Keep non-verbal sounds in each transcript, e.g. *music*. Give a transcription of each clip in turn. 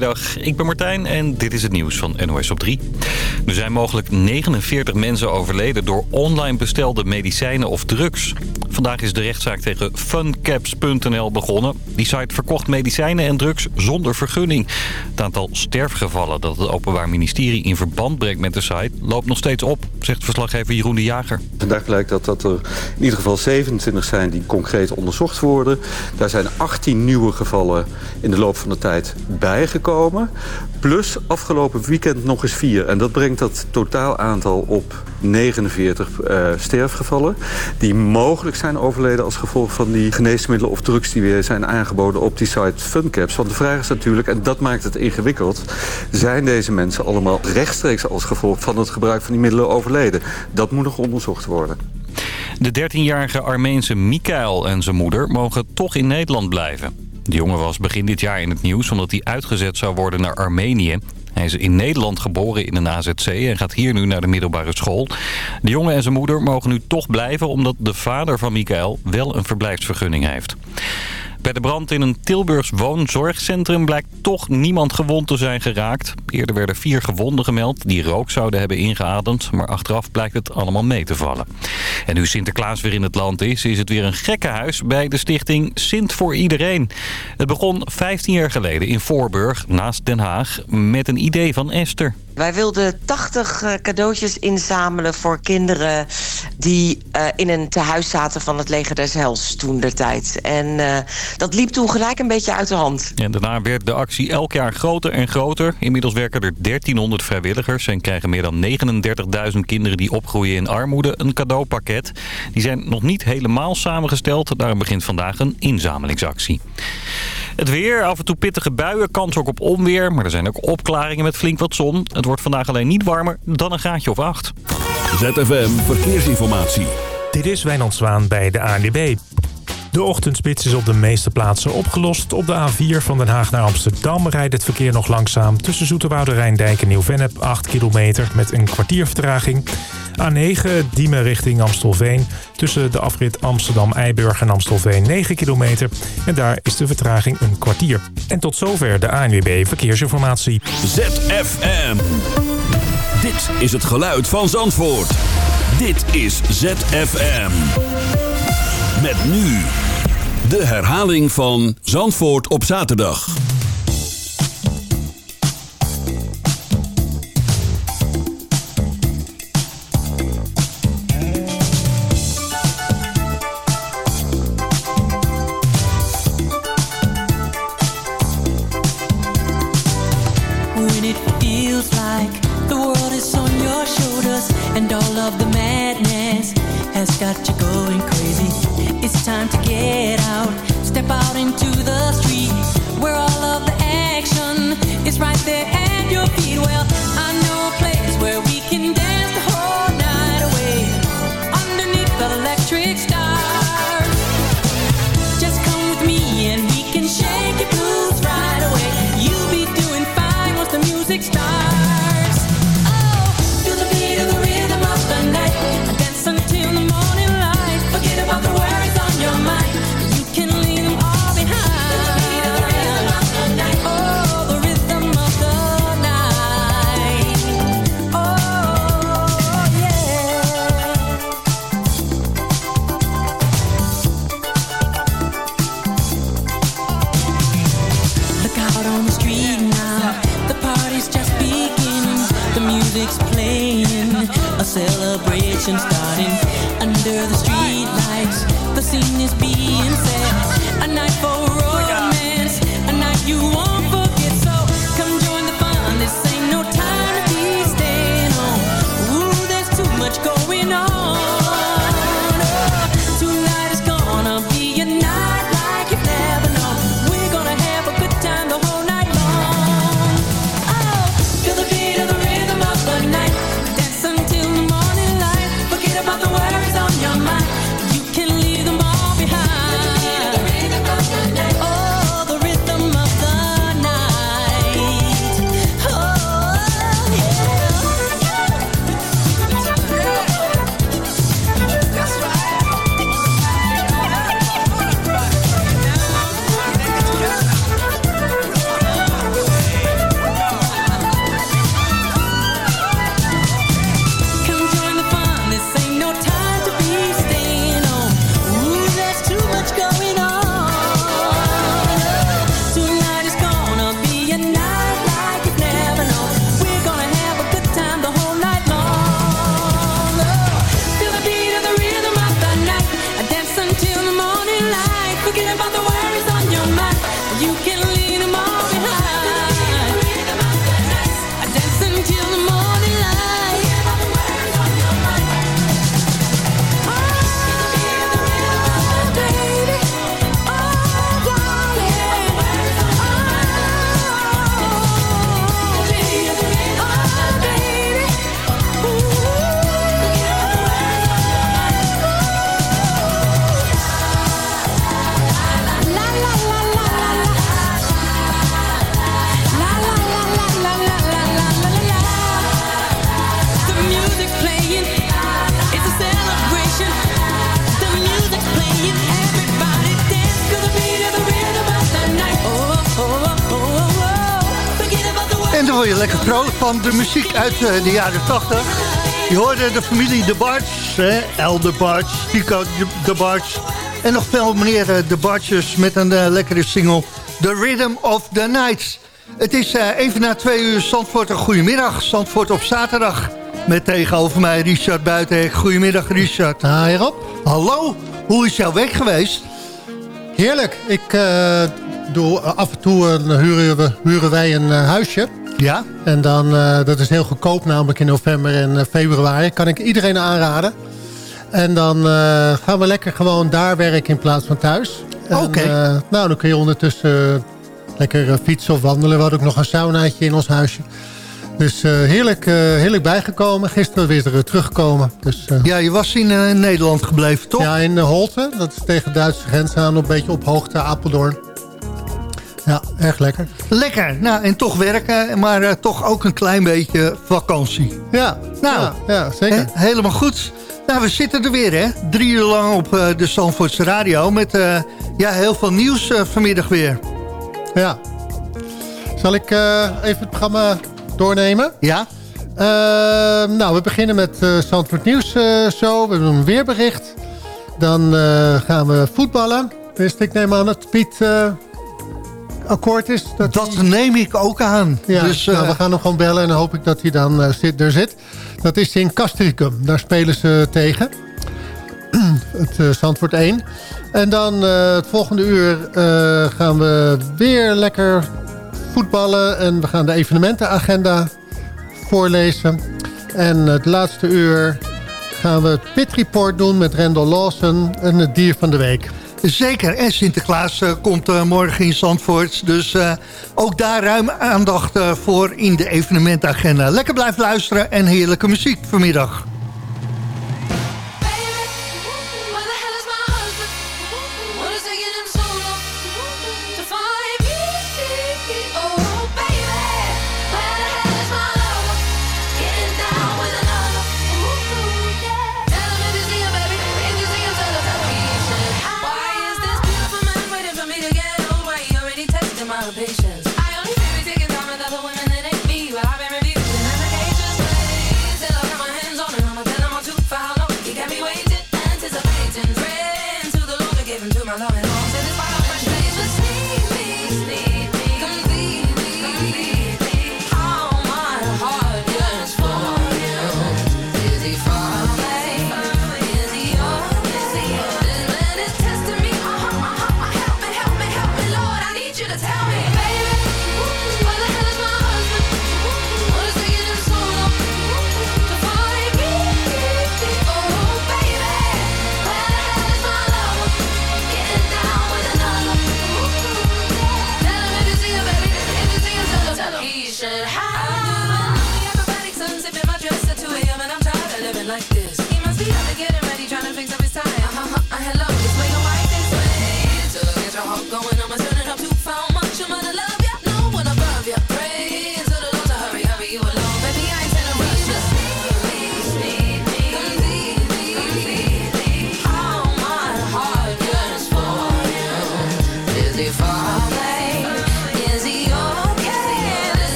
Goedemiddag, ik ben Martijn en dit is het nieuws van NOS op 3. Er zijn mogelijk 49 mensen overleden door online bestelde medicijnen of drugs. Vandaag is de rechtszaak tegen funcaps.nl begonnen. Die site verkocht medicijnen en drugs zonder vergunning. Het aantal sterfgevallen dat het Openbaar Ministerie in verband brengt met de site... loopt nog steeds op, zegt verslaggever Jeroen de Jager. Vandaag blijkt dat, dat er in ieder geval 27 zijn die concreet onderzocht worden. Daar zijn 18 nieuwe gevallen in de loop van de tijd bijgekomen. Plus afgelopen weekend nog eens vier. En dat brengt dat totaal aantal op 49 uh, sterfgevallen. Die mogelijk zijn overleden als gevolg van die geneesmiddelen of drugs die weer zijn aangeboden op die site Funcaps. Want de vraag is natuurlijk, en dat maakt het ingewikkeld... zijn deze mensen allemaal rechtstreeks als gevolg van het gebruik van die middelen overleden? Dat moet nog onderzocht worden. De 13-jarige Armeense Mikael en zijn moeder mogen toch in Nederland blijven. De jongen was begin dit jaar in het nieuws omdat hij uitgezet zou worden naar Armenië. Hij is in Nederland geboren in een AZC en gaat hier nu naar de middelbare school. De jongen en zijn moeder mogen nu toch blijven omdat de vader van Mikael wel een verblijfsvergunning heeft. Bij de brand in een Tilburgs woonzorgcentrum blijkt toch niemand gewond te zijn geraakt. Eerder werden vier gewonden gemeld die rook zouden hebben ingeademd. Maar achteraf blijkt het allemaal mee te vallen. En nu Sinterklaas weer in het land is, is het weer een gekkenhuis bij de stichting Sint voor Iedereen. Het begon 15 jaar geleden in Voorburg, naast Den Haag, met een idee van Esther. Wij wilden 80 cadeautjes inzamelen voor kinderen die uh, in een tehuis zaten van het leger des Hels toen der tijd. En uh, dat liep toen gelijk een beetje uit de hand. En daarna werd de actie elk jaar groter en groter. Inmiddels werken er 1300 vrijwilligers en krijgen meer dan 39.000 kinderen die opgroeien in armoede een cadeaupakket. Die zijn nog niet helemaal samengesteld. Daarom begint vandaag een inzamelingsactie. Het weer, af en toe pittige buien, kans ook op onweer. Maar er zijn ook opklaringen met flink wat zon. Het wordt vandaag alleen niet warmer dan een graadje of acht. ZFM Verkeersinformatie. Dit is Wijnand Zwaan bij de ANWB. De ochtendspits is op de meeste plaatsen opgelost. Op de A4 van Den Haag naar Amsterdam rijdt het verkeer nog langzaam... tussen Zoeterwoude Rijndijk en Nieuw-Vennep, 8 kilometer met een kwartier vertraging. A9 Diemen richting Amstelveen. Tussen de afrit Amsterdam-Eiburg en Amstelveen 9 kilometer. En daar is de vertraging een kwartier. En tot zover de ANWB Verkeersinformatie. ZFM. Dit is het geluid van Zandvoort. Dit is ZFM. Met nu de herhaling van Zandvoort op zaterdag. When it feels like the world is on your shoulders and all of the madness has got you going crazy. It's time to get out, step out into the street where all of the action is right there at your feet. Well, van de muziek uit eh, de jaren 80. Je hoorde de familie De Barts, El De Barts, De Barts... en nog veel meer eh, De Bartjes met een uh, lekkere single... The Rhythm of the Nights. Het is even na twee uur Zandvoort een goedemiddag. Zandvoort op zaterdag. Met tegenover mij Richard Buitenhek. Goedemiddag Richard. Hi Rob. Hallo, hoe is jouw week geweest? Heerlijk. Ik uh, doe af en toe uh, huren, we, huren wij een uh, huisje. Ja. En dan, dat is heel goedkoop namelijk in november en februari. Kan ik iedereen aanraden. En dan gaan we lekker gewoon daar werken in plaats van thuis. Oké. Okay. nou, dan kun je ondertussen lekker fietsen of wandelen. We hadden ook nog een saunaatje in ons huisje. Dus uh, heerlijk, uh, heerlijk bijgekomen. Gisteren weer er teruggekomen. Dus, uh, ja, je was in Nederland gebleven, toch? Ja, in Holte. Dat is tegen de Duitse grens aan. Een beetje op hoogte Apeldoorn. Ja, erg lekker. Lekker. Nou, en toch werken, maar toch ook een klein beetje vakantie. Ja, nou, ja, ja zeker. He, helemaal goed. Nou, we zitten er weer, hè? Drie uur lang op de Zandvoortse Radio. Met ja, heel veel nieuws vanmiddag weer. Ja. Zal ik even het programma doornemen. Ja. Uh, nou, we beginnen met Zandvoort Nieuws zo. We doen een weerbericht. Dan gaan we voetballen. Dus ik neem aan dat Piet akkoord is. Dat, dat neem ik ook aan. Ja, dus, nou, we gaan hem gewoon bellen en dan hoop ik dat hij dan zit, er zit. Dat is in Castricum. Daar spelen ze tegen. *clears throat* het Zandvoort 1. En dan het volgende uur gaan we weer lekker voetballen. En we gaan de evenementenagenda voorlezen. En het laatste uur gaan we het Pit Report doen met Randall Lawson en het dier van de week. Zeker, en Sinterklaas uh, komt uh, morgen in Zandvoort. Dus uh, ook daar ruim aandacht voor in de evenementagenda. Lekker blijven luisteren en heerlijke muziek vanmiddag.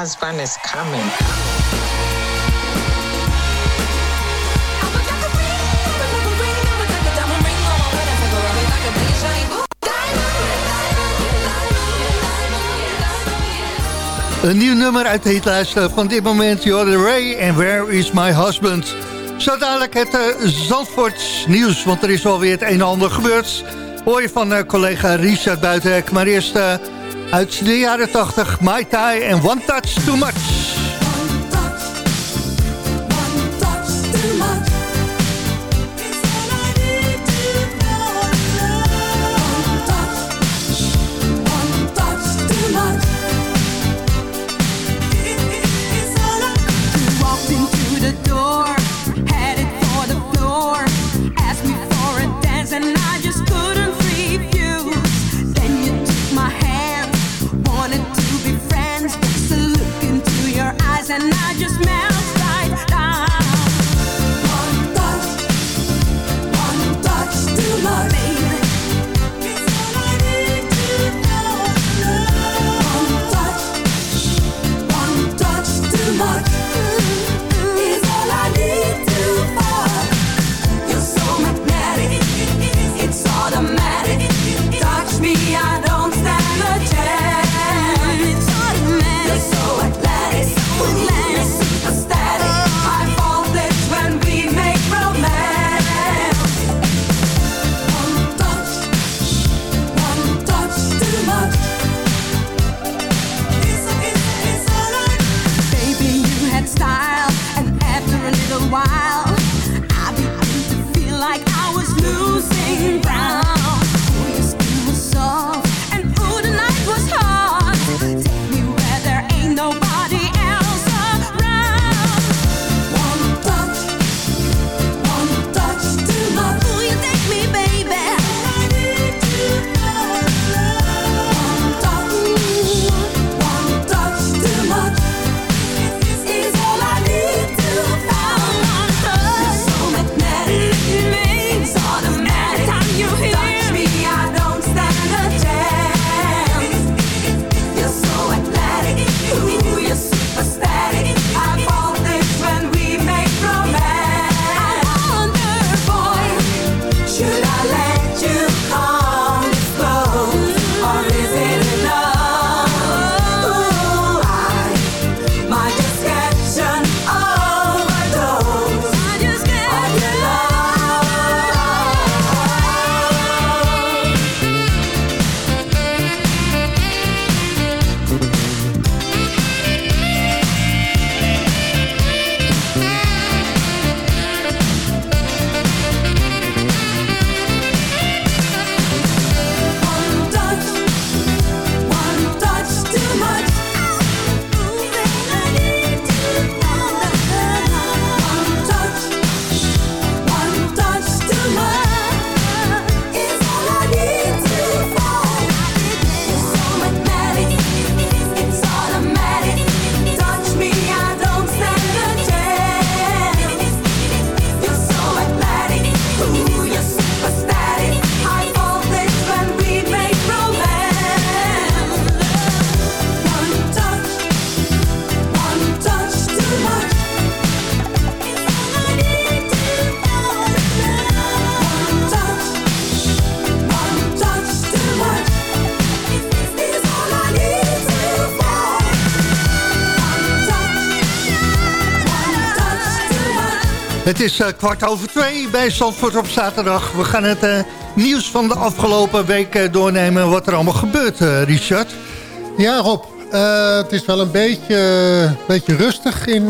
husband is coming. Een nieuw nummer uit de hitlijst eh, van dit moment. Jordan Ray en Where is my husband? Zo dadelijk het uh, Zandvoorts nieuws, want er is alweer het een en ander gebeurd. Hoor je van eh, collega Richard Buitenhek. Maar eerst uit de jaren 80, Mai Tai en One Touch Too Much. Het is uh, kwart over twee bij Zandvoort op zaterdag. We gaan het uh, nieuws van de afgelopen week uh, doornemen... wat er allemaal gebeurt, Richard. Ja, Rob. het is wel een beetje, beetje rustig in,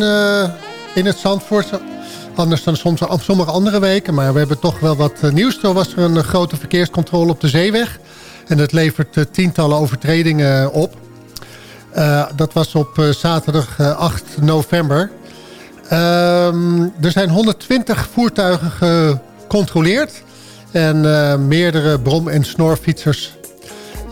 in het Zandvoort. Anders dan soms sommige andere weken. Maar we hebben toch wel wat nieuws. Er was er een grote verkeerscontrole op de zeeweg. En dat levert tientallen overtredingen op. dat was op zaterdag 8 november... Um, er zijn 120 voertuigen gecontroleerd. En uh, meerdere brom- en snorfietsers.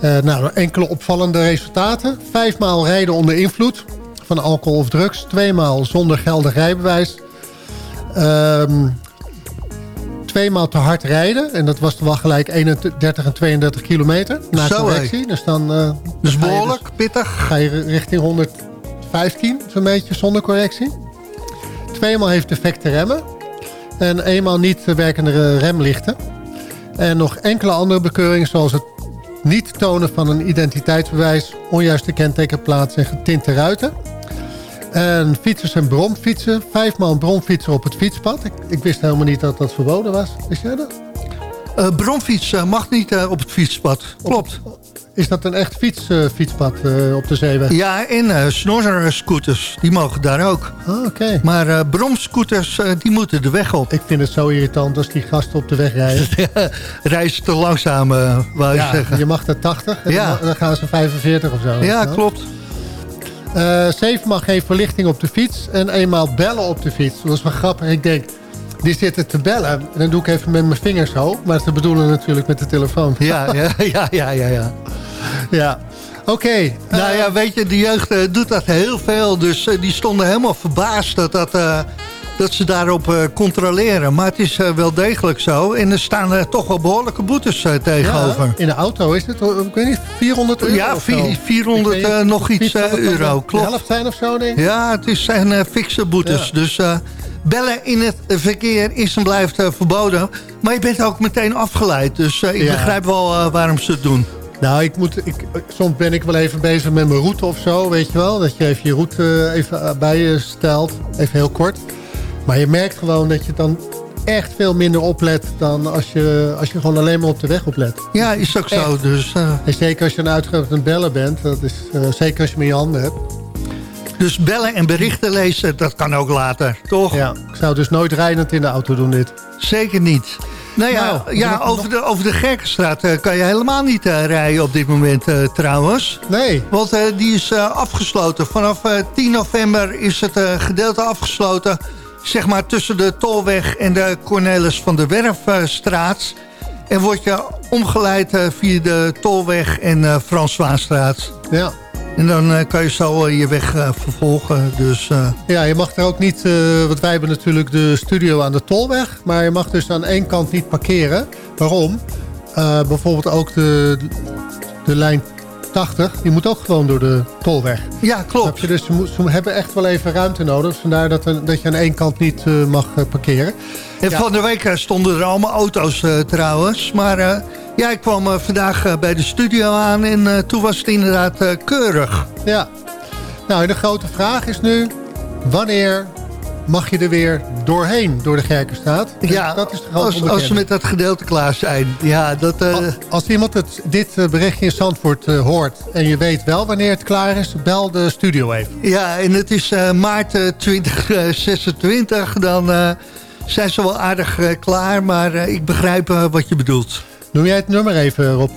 Uh, nou, enkele opvallende resultaten. Vijfmaal rijden onder invloed van alcohol of drugs. Tweemaal zonder geldig rijbewijs. Um, tweemaal te hard rijden. En dat was wel gelijk 31 en 32 kilometer. Na Zo, correctie. Dus dan... Uh, dus behoorlijk, dus, pittig. Ga je richting 115, zo'n beetje, zonder correctie tweemaal heeft defecte remmen. En eenmaal niet werkende remlichten. En nog enkele andere bekeuringen zoals het niet tonen van een identiteitsbewijs, onjuiste kentekenplaats en getinte ruiten. En fietsers en bromfietsen. Vijfmaal bromfietsen op het fietspad. Ik, ik, wist helemaal niet dat dat verboden was. Wist jij dat? Uh, bromfiets mag niet uh, op het fietspad. Klopt. Is dat een echt fiets, uh, fietspad uh, op de zeeweg? Ja, en uh, snorscooters, die mogen daar ook. Oh, oké. Maar bromscooters, die moeten de weg op. Ik vind het zo irritant als die gasten op de weg rijden. *laughs* Reizen te langzaam, wou je ja, zeggen. je mag er 80 en ja. dan gaan ze 45 of zo. Ja, klopt. zeven mag geen verlichting op de fiets en eenmaal bellen op de fiets. Dat is wel grappig. Ik denk, die zitten te bellen. En dan doe ik even met mijn vingers zo. Maar ze bedoelen natuurlijk met de telefoon. Ja, ja, ja, ja, ja. ja. Ja, oké. Okay. Nou ja, weet je, de jeugd uh, doet dat heel veel. Dus uh, die stonden helemaal verbaasd dat, dat, uh, dat ze daarop controleren. Maar het is wel degelijk zo. En er staan toch wel behoorlijke boetes tegenover. Ja, in de auto is het, ik weet niet, 400 euro Ja, 400 weet, nog iets euro, klopt. De helft zijn of zo, denk ik? Ja, het is, zijn fikse boetes. Ja. Dus bellen in het verkeer is en blijft verboden. Maar je bent ook meteen afgeleid. Dus ik ja. begrijp wel waarom ze het doen. Nou, ik moet, ik, soms ben ik wel even bezig met mijn route of zo, weet je wel. Dat je even je route even bij je stelt, even heel kort. Maar je merkt gewoon dat je dan echt veel minder oplet dan als je, als je gewoon alleen maar op de weg oplet. Ja, is ook echt. zo. Dus, uh... en zeker als je een uitgevoerd bellen bent, dat is, uh, zeker als je met je handen hebt. Dus bellen en berichten lezen, dat kan ook later, toch? Ja, ik zou dus nooit rijdend in de auto doen dit. Zeker niet. Nou ja, nou, ja over, de, over de Gerkenstraat uh, kan je helemaal niet uh, rijden op dit moment uh, trouwens. Nee. Want die is afgesloten. Vanaf 10 november is het gedeelte afgesloten. Zeg maar tussen de Tolweg en de Cornelis van der Werfstraat. en word je omgeleid via de Tolweg en Frans Waanstraat. Ja. En dan uh, kan je zo uh, je weg uh, vervolgen. Dus, Ja, je mag er ook niet... want wij hebben natuurlijk de studio aan de Tolweg. Maar je mag dus aan één kant niet parkeren. Waarom? bijvoorbeeld ook de, de lijn 80. Die moet ook gewoon door de Tolweg. Ja, klopt. Je? Dus ze, ze, hebben echt wel even ruimte nodig. Vandaar dat, dat je aan één kant niet mag parkeren. En ja. van de week stonden er allemaal auto's trouwens. Maar... Ja, ik kwam uh, vandaag uh, bij de studio aan en uh, toen was het inderdaad keurig. Ja. Nou, de grote vraag is nu... wanneer mag je er weer doorheen, door de Gerkenstraat? Ja, dat is als, als ze met dat gedeelte klaar zijn. Ja, dat, als, als, iemand het, dit berichtje in Zandvoort hoort... en je weet wel wanneer het klaar is, bel de studio even. Ja, en het is maart 2026, dan zijn ze wel aardig klaar... maar ik begrijp wat je bedoelt. Noem jij het nummer even, Rob?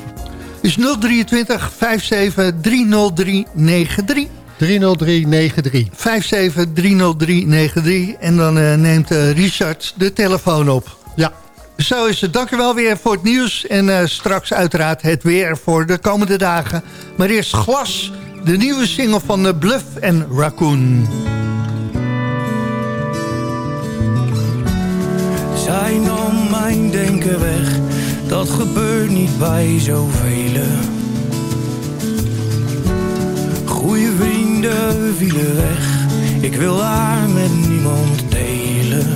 is 023 57 30393. 30393. 57 30393. En dan uh, neemt uh, Richard de telefoon op. Ja. Zo is het. Dank u wel weer voor het nieuws. En uh, straks uiteraard het weer voor de komende dagen. Maar eerst Glas, de nieuwe single van de Bluff en Raccoon. Zij nam mijn denken weg dat gebeurt niet bij zoveel. Goeie vrienden vielen weg, ik wil haar met niemand delen.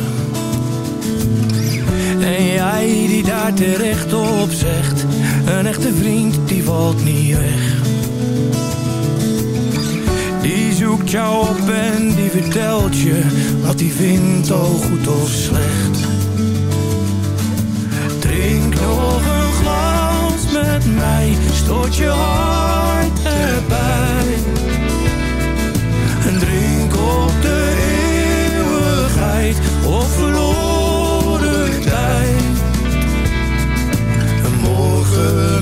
En jij die daar terecht op zegt, een echte vriend die valt niet weg. Die zoekt jou op en die vertelt je wat hij vindt, al goed of slecht. Drink nog een glas met mij, stoot je hart erbij. En drink op de eeuwigheid of verloren tijd. En morgen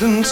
and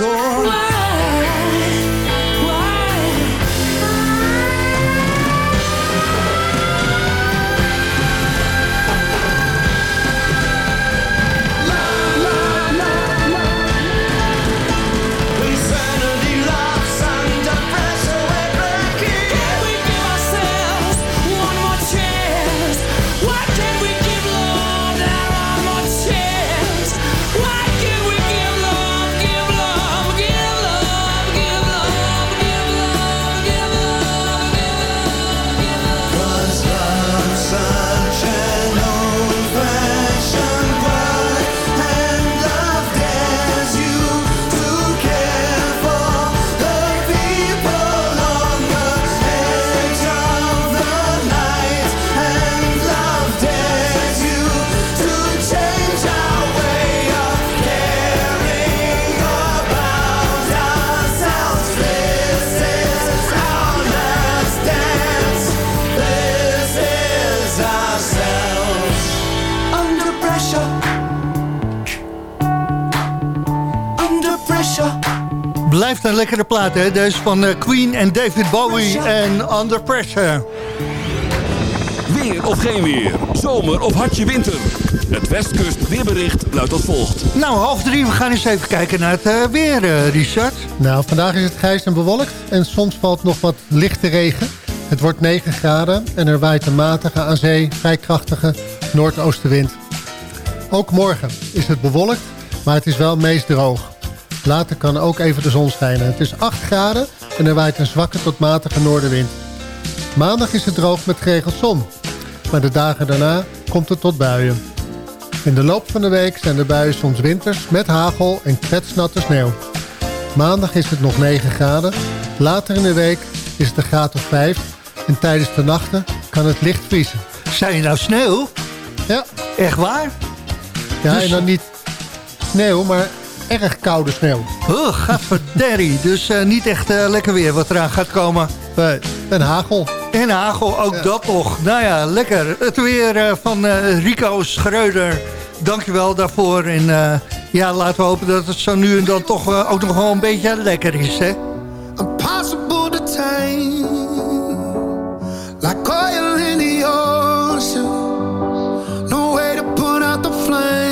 een lekkere plaat, hè? Deze van eh, Queen en David Bowie en Under Pressure. Weer of geen weer. Zomer of hartje winter. Het Westkust weerbericht luidt als volgt. Nou, half drie, we gaan eens even kijken naar het eh, weer, eh, Richard. Nou, vandaag is het grijs en bewolkt en soms valt nog wat lichte regen. Het wordt 9 graden en er waait een matige aan zee vrij krachtige noordoostenwind. Ook morgen is het bewolkt, maar het is wel meest droog. Later kan ook even de zon schijnen. Het is 8 graden en er waait een zwakke tot matige noordenwind. Maandag is het droog met geregeld zon. Maar de dagen daarna komt het tot buien. In de loop van de week zijn de buien soms winters met hagel en kwetsnatte sneeuw. Maandag is het nog 9 graden. Later in de week is het een graad of 5. En tijdens de nachten kan het licht vriezen. Zijn je nou sneeuw? Ja. Echt waar? Ja, Dus- en dan niet sneeuw, maar erg koude sneeuw. Oh, gadverderrie. Dus eh, niet echt eh, lekker weer wat eraan gaat komen. Nee, en hagel. En hagel, ook dat nog. Nou ja, lekker. Het weer eh, van eh, Rico Schreuder. Dankjewel daarvoor. En eh, ja, laten we hopen dat het zo nu en dan toch eh, ook nog wel een beetje lekker is, hè? Impossible to tame, like oil in the ocean. No way to put out the flame.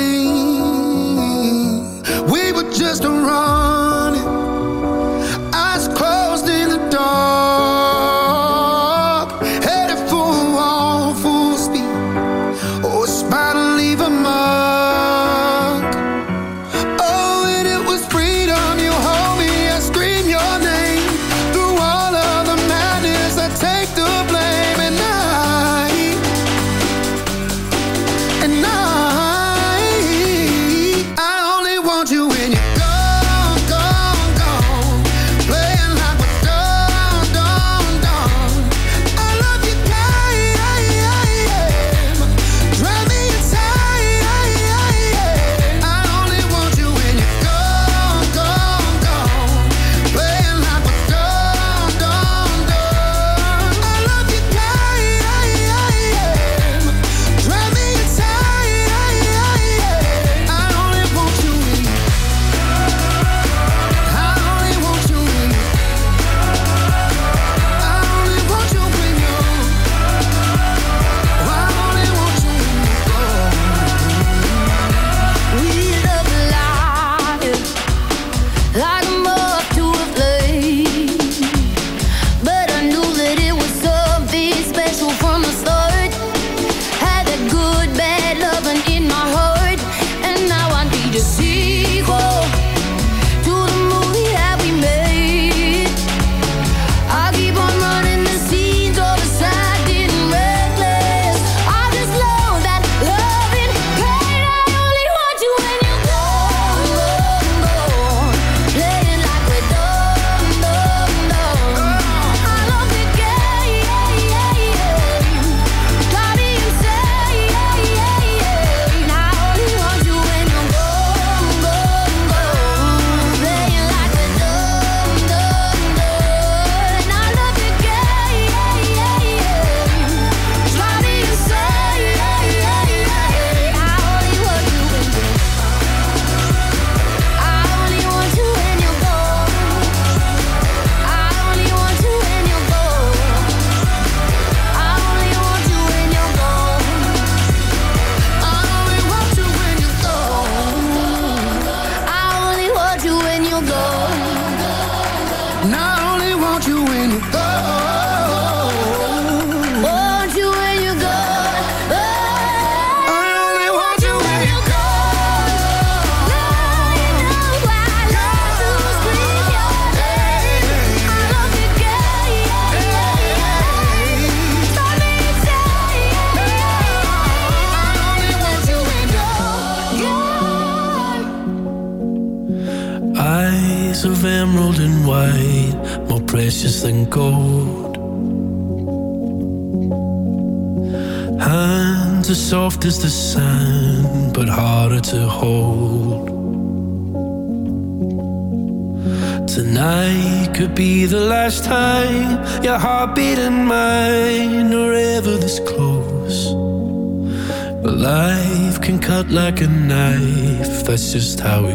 How it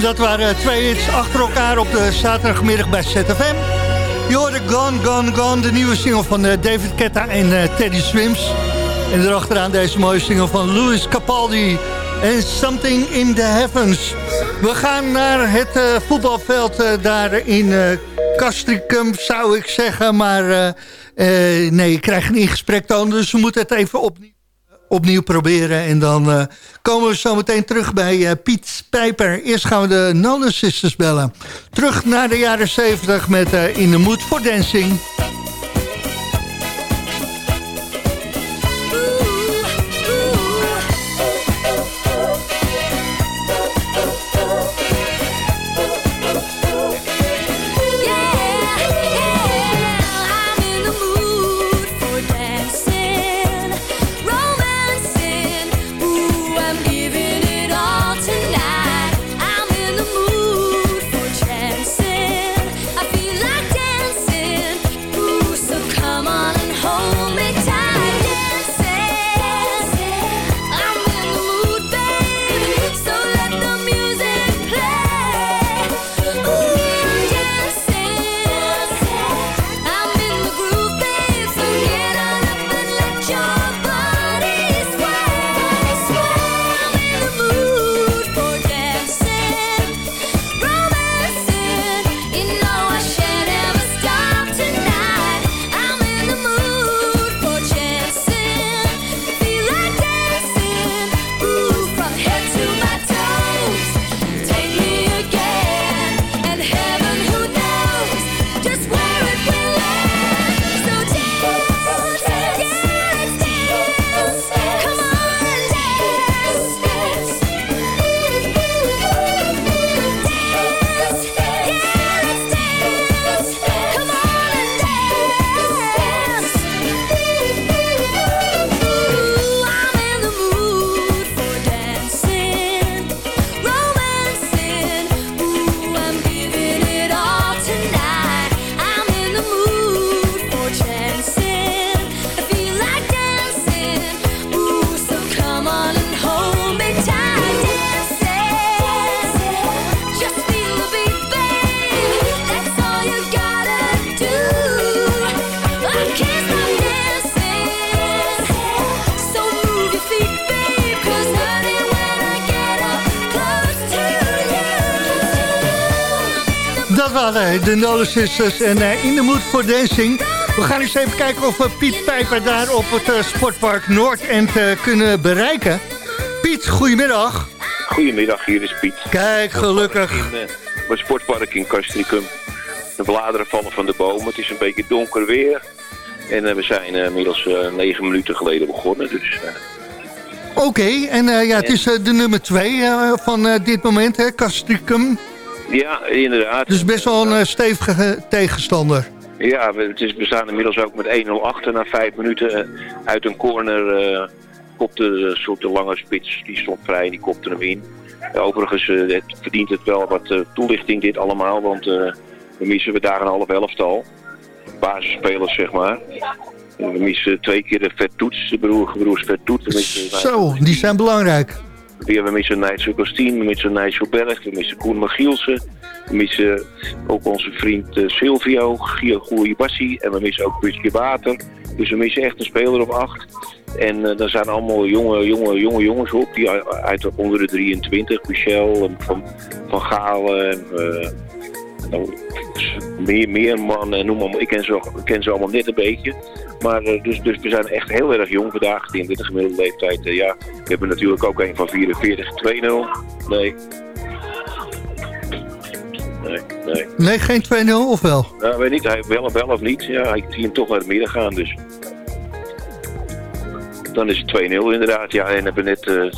Dat waren twee hits achter elkaar op de zaterdagmiddag bij ZFM. Je hoorde Gone, Gone, Gone, de nieuwe single van eh, David Ketta en eh, Teddy Swims. En erachteraan deze mooie single van Louis Capaldi en Something in the Heavens. We gaan naar het eh, voetbalveld daar in Castricum, zou ik zeggen. Maar nee, ik krijg een ingesprektoon, dus we moeten het even opnieuw opnieuw proberen. En dan eh, komen we zo meteen terug bij eh, Piet Pijper. Eerst gaan we de Nolan Sisters bellen. Terug naar de jaren 70 met eh, In the Mood for dancing de Nolan Sisters en uh, In the Mood for Dancing. We gaan eens even kijken of we Piet Pijper daar op het uh, Sportpark Noordend uh, kunnen bereiken. Piet, goedemiddag. Goedemiddag, hier is Piet. Kijk, gelukkig. In mijn sportpark in Castricum. De bladeren vallen van de bomen. Het is een beetje donker weer. En we zijn inmiddels negen minuten geleden begonnen. Dus, Oké, okay, en ja, het is de nummer twee van dit moment, hè, Castricum. Ja, inderdaad. Dus best wel een stevige tegenstander. Ja, het is, we staan inmiddels ook met 1-0 achter na vijf minuten. Uit een corner uh, kopte een soort lange spits, die stond vrij en die kopte hem in. overigens uh, het verdient het wel wat uh, toelichting dit allemaal, want we missen we daar een half elftal. Basisspelers, zeg maar. We missen twee keer de Vertoets, de broer, gebroers Vertoets. Zo, die zijn belangrijk. We missen Nigel Costien, we missen Nigel Berg, we missen Koen Magielsen. We missen ook onze vriend uh, Silvio, Gio Bassi en we missen ook Busje Water. Dus we missen echt een speler of acht. En uh, daar zijn allemaal jonge, jonge, jonge jongens op, die uit de onder de 23, Michel en Van, van Galen. Nou, meer, meer man, noem maar, ik ken ken ze allemaal net een beetje. Maar dus, dus we zijn echt heel erg jong vandaag, in de gemiddelde leeftijd. ja, we hebben natuurlijk ook een van 44, 2-0. Nee, Nee, nee. Nee, geen 2-0 of wel? Nou, weet niet. Hij wel, wel of niet. Ja, ik zie hem toch naar het midden gaan, dus. Dan is het 2-0 inderdaad. Ja, en hebben net uh,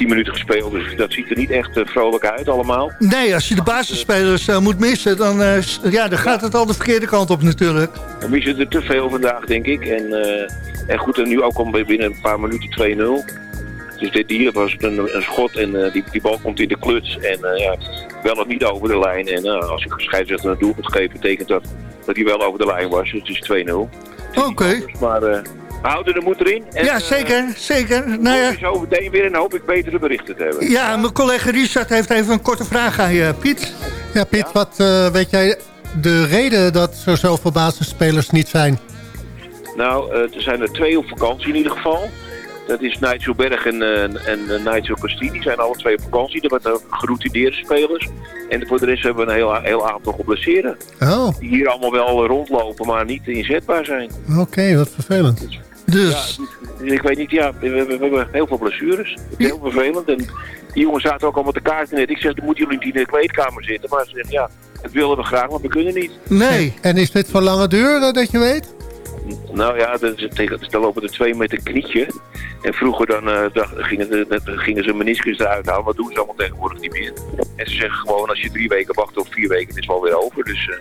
10 minuten gespeeld, dus dat ziet er niet echt uh, vrolijk uit allemaal. Nee, als je de basisspelers uh, moet missen, dan, uh, ja, dan gaat het al de verkeerde kant op natuurlijk. Dan missen er te veel vandaag, denk ik. En, en goed, en nu ook al binnen een paar minuten 2-0. Dus dit hier was een, een schot en uh, die, die bal komt in de kluts. En uh, ja, wel of niet over de lijn. En uh, als ik scheidsrechter een doelpunt geef, betekent dat dat hij wel over de lijn was. Dus het is 2-0. Oké. Okay. Maar we houden de moed erin. En, ja, zeker. zeker. Nou ja. zo meteen weer en hoop ik betere berichten te hebben. Ja, mijn collega Richard heeft even een korte vraag aan je, Piet. Ja, Piet, ja? wat weet jij de reden dat er zoveel basisspelers niet zijn? Nou, er zijn er twee op vakantie in ieder geval. Dat is Nigel Berg en, uh, en uh, Nigel Costini. Die zijn alle twee op vakantie. Dat zijn geroutineerde spelers. En voor de rest hebben we een heel, heel aantal geblesseerden. Oh. Die hier allemaal wel rondlopen, maar niet inzetbaar zijn. Oké, okay, wat vervelend. Dus? Ja, ik weet niet, ja, we, we, we hebben heel veel blessures. Heel vervelend. En die jongens zaten ook al met de kaart net. Ik zeg, dan moeten jullie niet in de kleedkamer zitten. Maar ze zeggen, ja, dat willen we graag, maar we kunnen niet. Nee. En is dit voor lange duur, dat je weet? Nou ja, dan lopen er twee met een knietje. En vroeger dan, uh, gingen, ze meniscus eruit halen. Wat doen ze allemaal tegenwoordig niet meer. En ze zeggen gewoon, als je drie weken wacht of vier weken, is het wel weer over. Dus uh,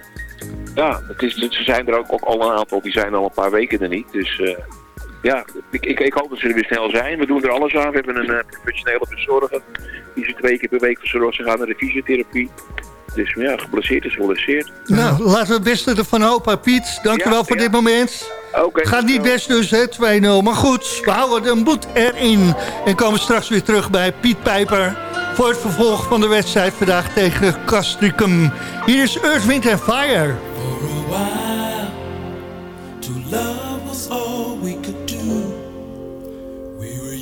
ja, het is, ze zijn er ook, ook, al een aantal, die zijn al een paar weken er niet. Dus uh, ja, ik, ik, ik, hoop dat ze er weer snel zijn. We doen er alles aan. We hebben een professionele verzorger. Die ze twee keer per week verzorgt. Ze gaan naar de fysiotherapie. Dus ja, geblesseerd is geblesseerd. Nou, laten we het beste ervan hopen. Piet, dankjewel ja, voor ja. dit moment. Okay, Gaat niet best dus, 2-0. Maar goed, we houden de moed erin. En komen straks weer terug bij Piet Pijper... voor het vervolg van de wedstrijd vandaag tegen Castricum. Hier is Earth, Wind Fire. For a while, to love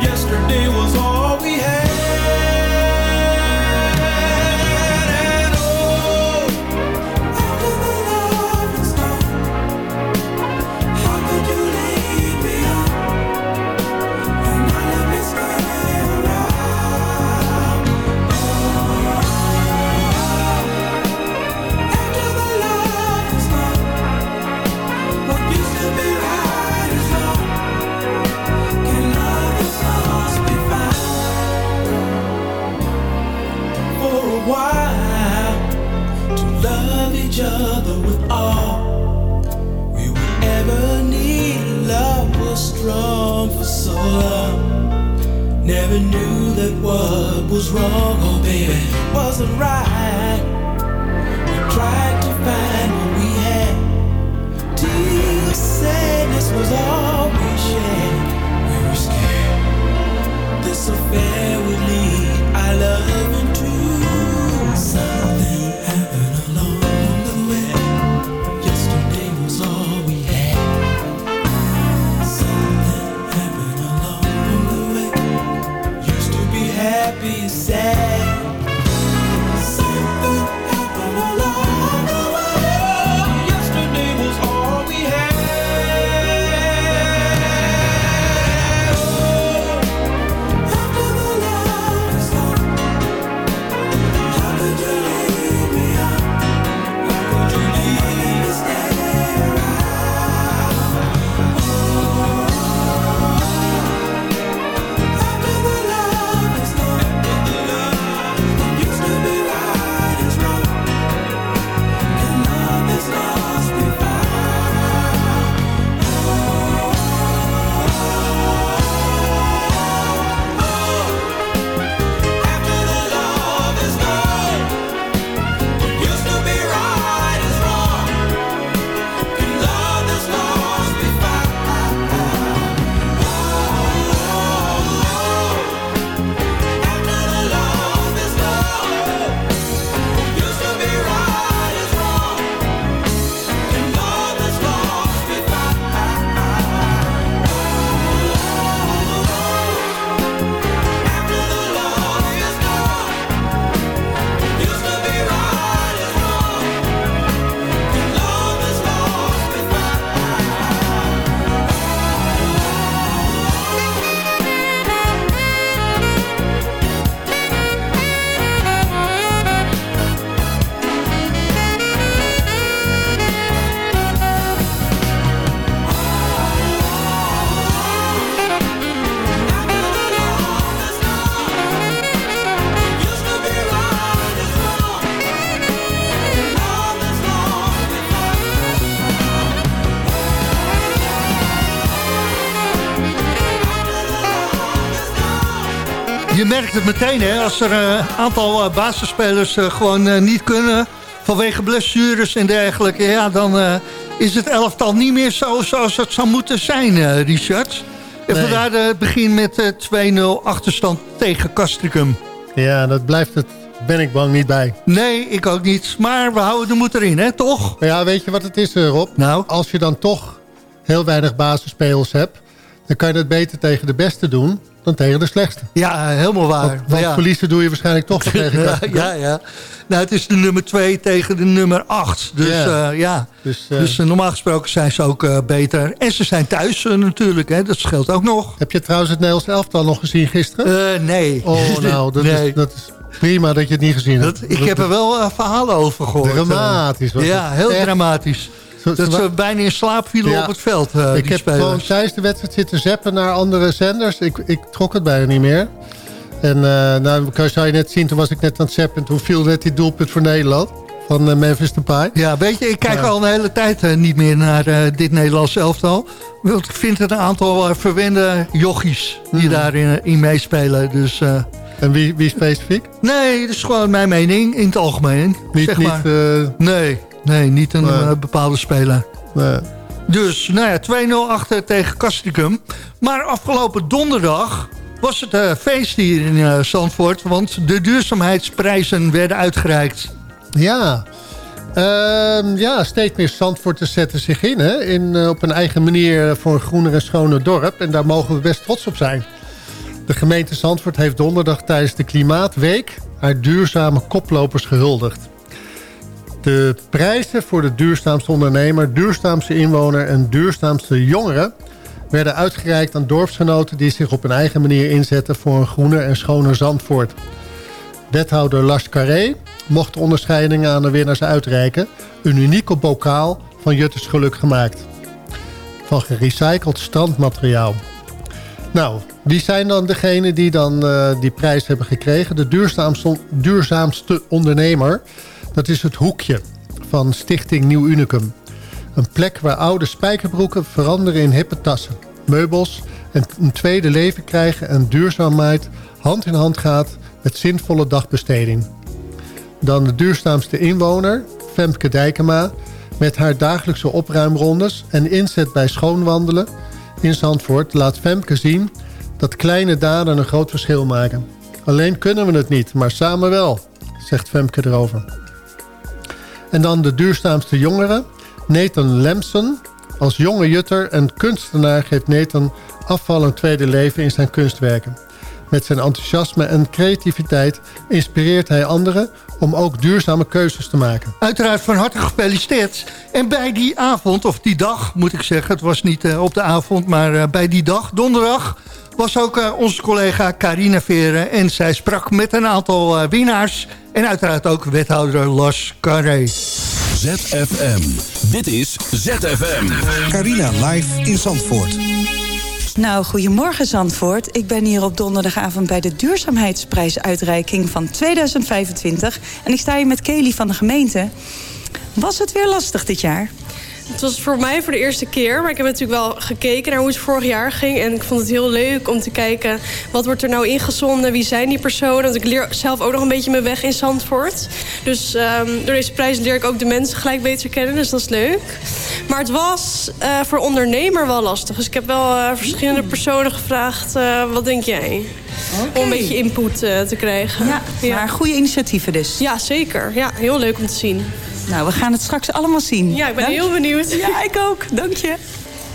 yesterday was all we had. Het meteen, hè, als er een aantal eh, basisspelers eh, gewoon eh, niet kunnen... vanwege blessures en dergelijke... ja, dan eh, is het elftal niet meer zo zoals het zou moeten zijn, eh, Richard. En Nee. vandaar het begin met eh 2-0 achterstand tegen Castricum. Ja, dat blijft het, ben ik bang, niet bij. Nee, ik ook niet. Maar we houden de moed erin, hè, toch? Ja, weet je wat het is, eh, Rob? Nou? Als je dan toch heel weinig basisspelers hebt... dan kan je het beter tegen de beste doen dan tegen de slechtste. Ja, helemaal waar. Want, want ja. verliezen doe je waarschijnlijk toch *laughs* tegen ja, ja, ja. Nou, het is de nummer 2 tegen de nummer 8. Dus Ja. ja. ja. Dus, eh, Dus eh, normaal gesproken zijn ze ook eh, beter. En ze zijn thuis eh, natuurlijk, hè. dat scheelt ook nog. Heb je trouwens het Nederlands elftal nog gezien gisteren? Eh, nee. oh, *laughs* nou, dat, Nee. is, dat is prima dat je het niet gezien hebt. Dat, ik heb er wel eh, verhalen over gehoord. Dramatisch was Ja, heel dramatisch. Dat ze bijna in slaap vielen Ja. op het veld, eh, ik heb spelers. gewoon tijdens de wedstrijd zitten zappen naar andere zenders. Ik, ik trok het bijna niet meer. En eh nou, kan- zou je net zien, toen was ik net aan het zappen... en toen viel net die doelpunt voor Nederland van eh, Memphis Depay. Ja, weet je, ik kijk Ja. al een hele tijd niet meer naar dit Nederlands elftal. Want ik vind het een aantal verwende jochies die Hmm. daarin in meespelen. Dus En wie, wie specifiek? nee, dat is gewoon mijn mening in het algemeen. Niet, zeg niet, maar. Nee, nee, niet een Nee. eh, bepaalde speler. nee. Dus, nou ja, 2-0 achter tegen Castricum. Maar afgelopen donderdag was het eh, feest hier in eh, Zandvoort. Want de duurzaamheidsprijzen werden uitgereikt. Ja. Ehm, ja, steeds meer Zandvoorters zetten zich in, hè? in op een eigen manier voor een groener en schoner dorp. En daar mogen we best trots op zijn. De gemeente Zandvoort heeft donderdag tijdens de Klimaatweek... haar duurzame koplopers gehuldigd. De prijzen voor de duurzaamste ondernemer, duurzaamste inwoner en duurzaamste jongeren... werden uitgereikt aan dorpsgenoten die zich op een eigen manier inzetten... voor een groener en schoner Zandvoort. Wethouder Lars Carré mocht de onderscheidingen aan de winnaars uitreiken. Een unieke bokaal van Jutters Geluk gemaakt. Van gerecycled strandmateriaal. Nou, wie zijn dan degenen die dan eh, die prijs hebben gekregen? De duurzaamste, duurzaamste ondernemer, dat is het Hoekje van Stichting Nieuw Unicum. Een plek waar oude spijkerbroeken veranderen in hippe tassen, meubels een, een tweede leven krijgen en duurzaamheid hand in hand gaat met zinvolle dagbesteding. Dan de duurzaamste inwoner, Femke Dijkema... met haar dagelijkse opruimrondes en inzet bij schoonwandelen in Zandvoort... laat Femke zien dat kleine daden een groot verschil maken. Alleen kunnen we het niet, maar samen wel, zegt Femke erover. En dan de duurzaamste jongere, Nathan Lemson. Als jonge jutter en kunstenaar geeft Nathan afval een tweede leven in zijn kunstwerken. Met zijn enthousiasme en creativiteit inspireert hij anderen om ook duurzame keuzes te maken. Uiteraard van harte gefeliciteerd. En bij die avond, of die dag moet ik zeggen... het was niet uh, op de avond, maar uh, bij die dag, donderdag... was ook uh, onze collega Carina Veren. En zij sprak met een aantal winnaars... en uiteraard ook wethouder Las Carré. ZFM. Dit is ZFM. Carina live in Zandvoort. Nou, goedemorgen Zandvoort. Ik ben hier op donderdagavond bij de duurzaamheidsprijsuitreiking van 2025. En ik sta hier met Kelly van de gemeente. Was het weer lastig dit jaar? Het was voor mij voor de eerste keer. Maar ik heb natuurlijk wel gekeken naar hoe het vorig jaar ging. En ik vond het heel leuk om te kijken... wat wordt er nou ingezonden? Wie zijn die personen? Want ik leer zelf ook nog een beetje mijn weg in Zandvoort. Dus um, door deze prijs leer ik ook de mensen gelijk beter kennen. Dus dat is leuk. Maar het was uh, voor ondernemer wel lastig. Dus ik heb wel uh, verschillende personen gevraagd... Uh, wat denk jij? Okay. Om een beetje input te krijgen. Ja, ja, maar goede initiatieven dus. Ja, zeker. Ja, heel leuk om te zien. Nou, we gaan het straks allemaal zien. Ja, ik ben Dank heel benieuwd. Ja, ik ook. Dank je.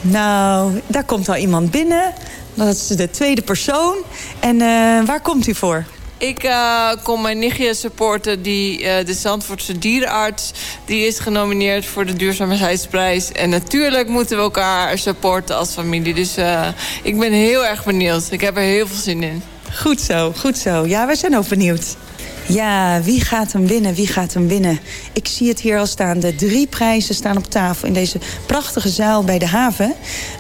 Nou, daar komt al iemand binnen. Dat is de tweede persoon. En uh, waar komt u voor? Ik uh, kom mijn nichtje supporten, die, uh, de Zandvoortse dierenarts. Die is genomineerd voor de duurzaamheidsprijs. En natuurlijk moeten we elkaar supporten als familie. Dus uh, ik ben heel erg benieuwd. Ik heb er heel veel zin in. Goed zo, goed zo. Ja, wij zijn ook benieuwd. Ja, wie gaat hem winnen? Wie gaat hem winnen? Ik zie het hier al staan. De drie prijzen staan op tafel in deze prachtige zaal bij de haven.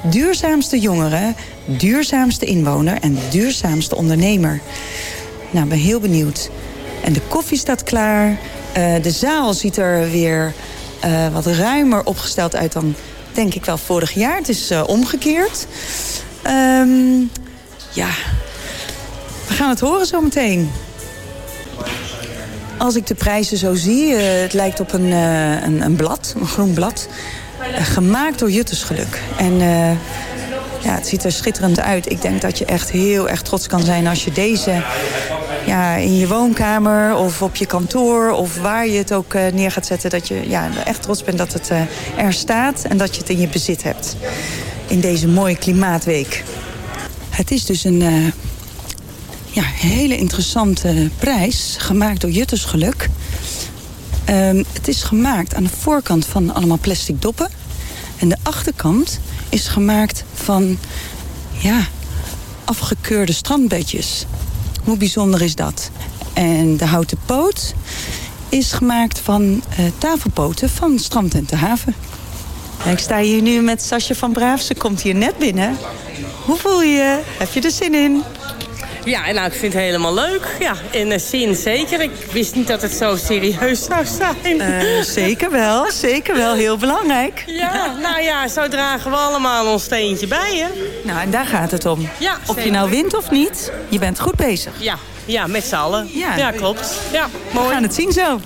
Duurzaamste jongere, duurzaamste inwoner en duurzaamste ondernemer. Nou, ben heel benieuwd. En de koffie staat klaar. Uh, de zaal ziet er weer uh, wat ruimer opgesteld uit dan, denk ik wel, vorig jaar. Het is uh, omgekeerd. Um, ja, we gaan het horen zometeen. Als ik de prijzen zo zie, het lijkt op een, een, een, blad, een groen blad. Gemaakt door Juttersgeluk. En ja, het ziet er schitterend uit. Ik denk dat je echt heel erg trots kan zijn als je deze ja, in je woonkamer of op je kantoor of waar je het ook neer gaat zetten. Dat je ja, echt trots bent dat het er staat en dat je het in je bezit hebt. In deze mooie klimaatweek. Het is dus een ja, hele interessante prijs, gemaakt door Juttersgeluk. Um, het is gemaakt aan de voorkant van allemaal plastic doppen. En de achterkant is gemaakt van ja, afgekeurde strandbedjes. Hoe bijzonder is dat? En de houten poot is gemaakt van uh, tafelpoten van strand en te haven. Ik sta hier nu met Sasje van Braaf. Ze komt hier net binnen. Hoe voel je je? Heb je er zin in? Ja, nou, ik vind het helemaal leuk. Ja, in de zin zeker. Ik wist niet dat het zo serieus zou zijn. Uh, zeker wel, zeker wel. Heel belangrijk. Ja, nou ja, zo dragen we allemaal ons steentje bij, hè. Nou, en daar gaat het om. Ja, of je nou wint of niet, je bent goed bezig. Ja, ja met z'n allen. Ja. ja, klopt. Ja, mooi. We gaan het zien zo.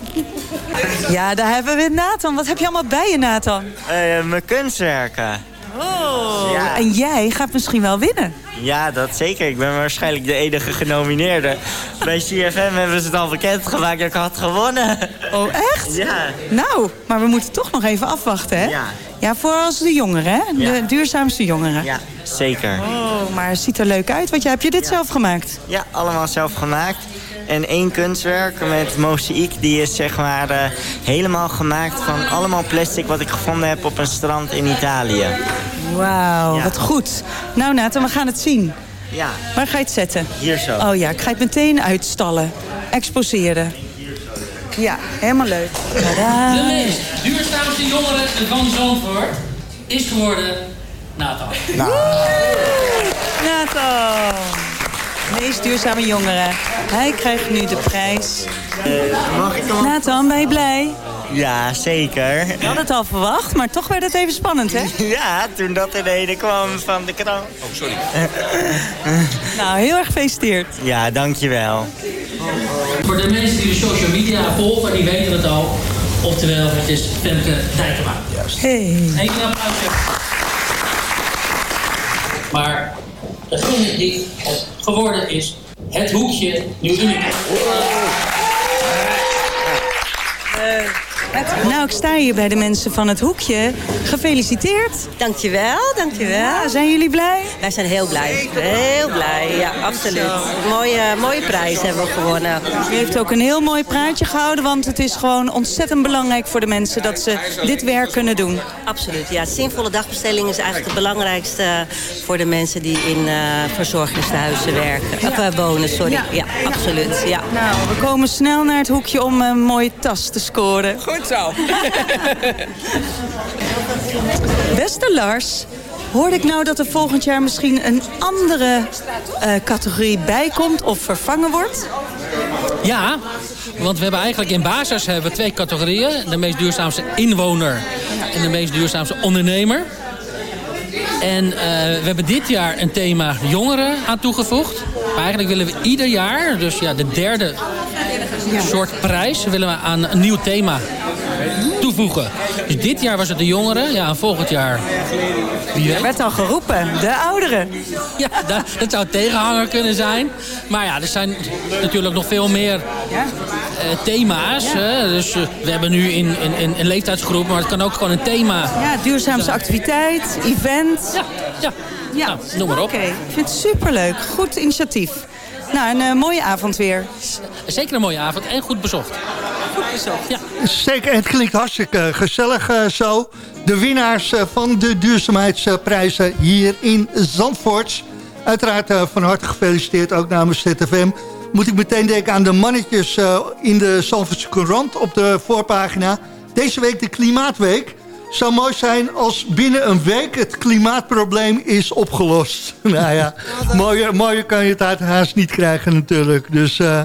Ja, daar hebben we Nathan. Wat heb je allemaal bij je, Nathan? Uh, mijn kunstwerken. Oh, ja. en jij gaat misschien wel winnen. Ja, dat zeker. Ik ben waarschijnlijk de enige genomineerde. Bij CFM hebben ze het al bekendgemaakt dat ik had gewonnen. Oh, echt? Ja. Nou, maar we moeten toch nog even afwachten, hè? Ja. Ja, voor als de jongeren, hè? De Ja. duurzaamste jongeren. Ja, zeker. Oh, maar het ziet er leuk uit, want jij, heb je dit zelf gemaakt? Ja, allemaal zelf gemaakt. En één kunstwerk met mozaïek, die is zeg maar eh, helemaal gemaakt van allemaal plastic wat ik gevonden heb op een strand in Italië. Wauw, wat goed. Nou Nathan, we gaan het zien. Ja. Waar ga je het zetten? Hier zo. Oh ja, ik ga het meteen uitstallen. Exposeren. Ja, helemaal leuk. Tadaa. De meest duurzaamste jongere van Zandvoort is geworden Nathan. Nathan. Meest duurzame jongere. Hij krijgt nu de prijs. mag ik hem? Nathan, ben je blij? Ja, zeker. Ik had het al verwacht, maar toch werd het even spannend, hè? *laughs* Ja, toen dat er reden kwam van de krant. Oh, sorry. *laughs* Nou, heel erg gefeliciteerd. Ja, dankjewel. Voor de mensen die de social media volgen, die weten het al. Oftewel, het is Femke Dijkema. Juist. Hey. Eén applausje. Maar degene die het geworden is, het hoekje, nu uniek. Nou, ik sta hier bij de mensen van het hoekje. Gefeliciteerd. Dankjewel, dankjewel. Ja, zijn jullie blij? Wij zijn heel blij. Heel blij, ja, absoluut. Mooie, mooie prijs hebben we gewonnen. U heeft ook een heel mooi praatje gehouden, want het is gewoon ontzettend belangrijk voor de mensen dat ze dit werk kunnen doen. Absoluut, ja. Zinvolle dagbestelling is eigenlijk het belangrijkste voor de mensen die in eh verzorgingstehuizen werken. Of eh, wonen, sorry. Ja. Ja, absoluut. Ja. Nou, we komen snel naar het hoekje om een mooie tas te scoren. Goed zo. *laughs* Beste Lars, hoorde ik nou dat er volgend jaar misschien een andere eh, categorie bijkomt of vervangen wordt? Ja, want we hebben eigenlijk in basis hebben we twee categorieën. De meest duurzaamste inwoner en de meest duurzaamste ondernemer. En eh, we hebben dit jaar een thema jongeren aan toegevoegd. Maar eigenlijk willen we ieder jaar, dus ja, de derde soort prijs, willen we aan een nieuw thema toevoegen. Dus dit jaar was het de jongeren, ja, en volgend jaar wie weet. Er werd al geroepen, de ouderen. Ja, dat, dat zou tegenhanger kunnen zijn. Maar ja, er zijn natuurlijk nog veel meer eh, thema's. Hè? Dus eh, we hebben nu in, in, in een leeftijdsgroep, maar het kan ook gewoon een thema. Ja, duurzaamste activiteit, event. Ja, ja. ja. noem maar op. Oké, ik vind het superleuk. Goed initiatief. Nou, een eh, mooie avond weer. Zeker een mooie avond en goed bezocht. Goed bezocht. Ja. Zeker, het klinkt hartstikke gezellig eh, zo. De winnaars eh, van de duurzaamheidsprijzen hier in Zandvoort. Uiteraard eh, van harte gefeliciteerd, ook namens ZFM. Moet ik meteen denken aan de mannetjes eh, in de Zandvoortse Courant op de voorpagina. Deze week de Klimaatweek. Zou mooi zijn als binnen een week het klimaatprobleem is opgelost. *laughs* nou ja, mooier, mooier kan je het uit haast niet krijgen natuurlijk. Dus eh,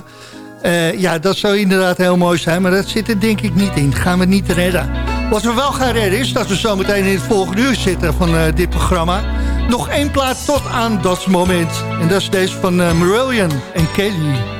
eh, ja, dat zou inderdaad heel mooi zijn. Maar dat zit er denk ik niet in. Gaan we niet redden. Wat we wel gaan redden is dat we zometeen in het volgende uur zitten van eh, dit programma. Nog één plaat tot aan dat moment. En dat is deze van eh Marillion en Kelly.